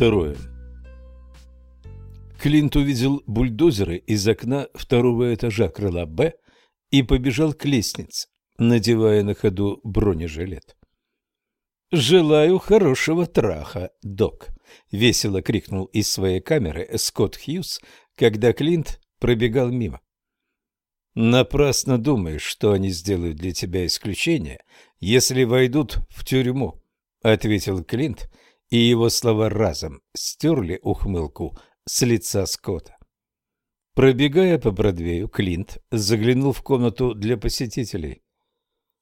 Второе. Клинт увидел бульдозеры из окна второго этажа крыла «Б» и побежал к лестнице, надевая на ходу бронежилет. «Желаю хорошего траха, док!» — весело крикнул из своей камеры Скотт Хьюз, когда Клинт пробегал мимо. «Напрасно думаешь, что они сделают для тебя исключение, если войдут в тюрьму», — ответил Клинт, и его слова разом стерли ухмылку с лица Скотта. Пробегая по Бродвею, Клинт заглянул в комнату для посетителей.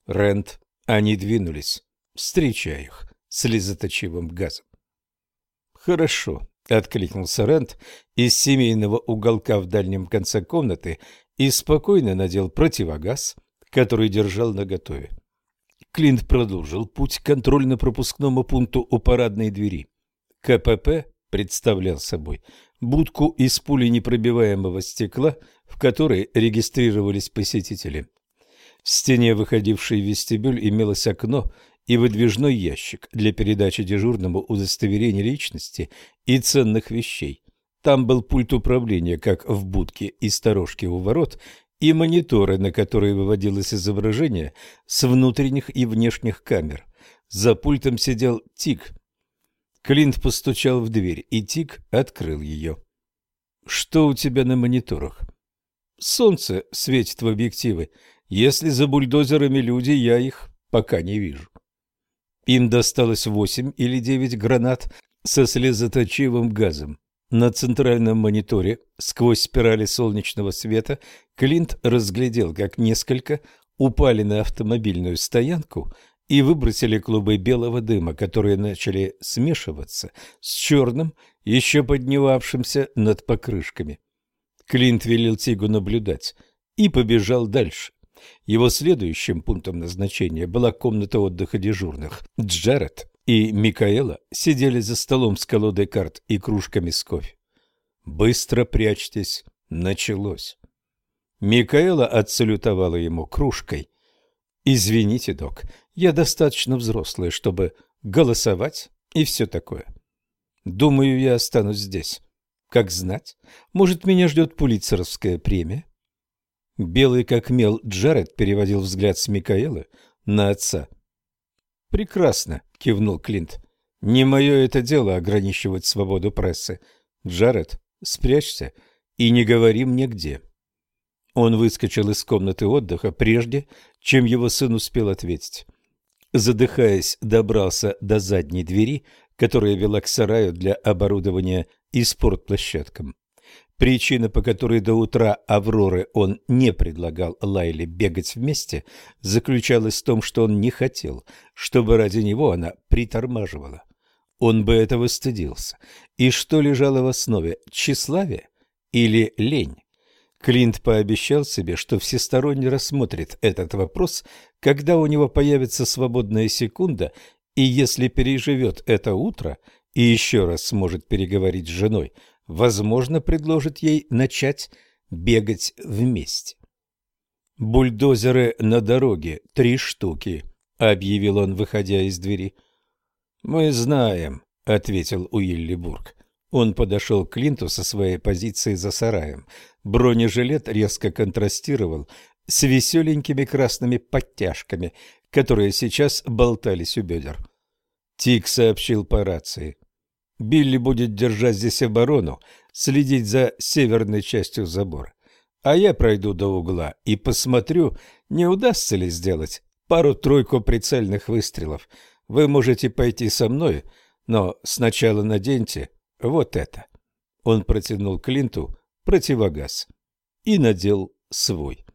Рент, они двинулись, встречая их слезоточивым газом. «Хорошо», — откликнулся Рент из семейного уголка в дальнем конце комнаты и спокойно надел противогаз, который держал наготове. Клинт продолжил путь к контрольно-пропускному пункту у парадной двери. КПП представлял собой будку из пули непробиваемого стекла, в которой регистрировались посетители. В стене, выходившей в вестибюль, имелось окно и выдвижной ящик для передачи дежурному удостоверения личности и ценных вещей. Там был пульт управления, как в будке и сторожке у ворот, и мониторы, на которые выводилось изображение с внутренних и внешних камер. За пультом сидел Тик. Клинт постучал в дверь, и Тик открыл ее. «Что у тебя на мониторах?» «Солнце светит в объективы. Если за бульдозерами люди, я их пока не вижу». Им досталось восемь или девять гранат со слезоточивым газом. На центральном мониторе, сквозь спирали солнечного света, Клинт разглядел, как несколько упали на автомобильную стоянку и выбросили клубы белого дыма, которые начали смешиваться с черным, еще поднимавшимся над покрышками. Клинт велел Тигу наблюдать и побежал дальше. Его следующим пунктом назначения была комната отдыха дежурных. Джаред и Микаэла сидели за столом с колодой карт и кружками с кофе. «Быстро прячьтесь!» Началось. Микаэла отсалютовала ему кружкой. «Извините, док, я достаточно взрослая, чтобы голосовать и все такое. Думаю, я останусь здесь. Как знать, может, меня ждет пулитцеровская премия?» Белый как мел Джаред переводил взгляд с Микаэлы на отца. «Прекрасно», — кивнул Клинт. «Не мое это дело ограничивать свободу прессы. Джаред, спрячься и не говори мне где». Он выскочил из комнаты отдыха прежде, чем его сын успел ответить. Задыхаясь, добрался до задней двери, которая вела к сараю для оборудования и спортплощадкам. Причина, по которой до утра Авроры он не предлагал Лайле бегать вместе, заключалась в том, что он не хотел, чтобы ради него она притормаживала. Он бы этого стыдился. И что лежало в основе – тщеславие или лень? Клинт пообещал себе, что всесторонне рассмотрит этот вопрос, когда у него появится свободная секунда, и если переживет это утро и еще раз сможет переговорить с женой – возможно, предложит ей начать бегать вместе. «Бульдозеры на дороге, три штуки», — объявил он, выходя из двери. «Мы знаем», — ответил Уиллибург. Он подошел к Клинту со своей позиции за сараем. Бронежилет резко контрастировал с веселенькими красными подтяжками, которые сейчас болтались у бедер. Тик сообщил по рации. Билли будет держать здесь оборону, следить за северной частью забора. А я пройду до угла и посмотрю, не удастся ли сделать пару-тройку прицельных выстрелов. Вы можете пойти со мной, но сначала наденьте вот это. Он протянул Клинту противогаз и надел свой.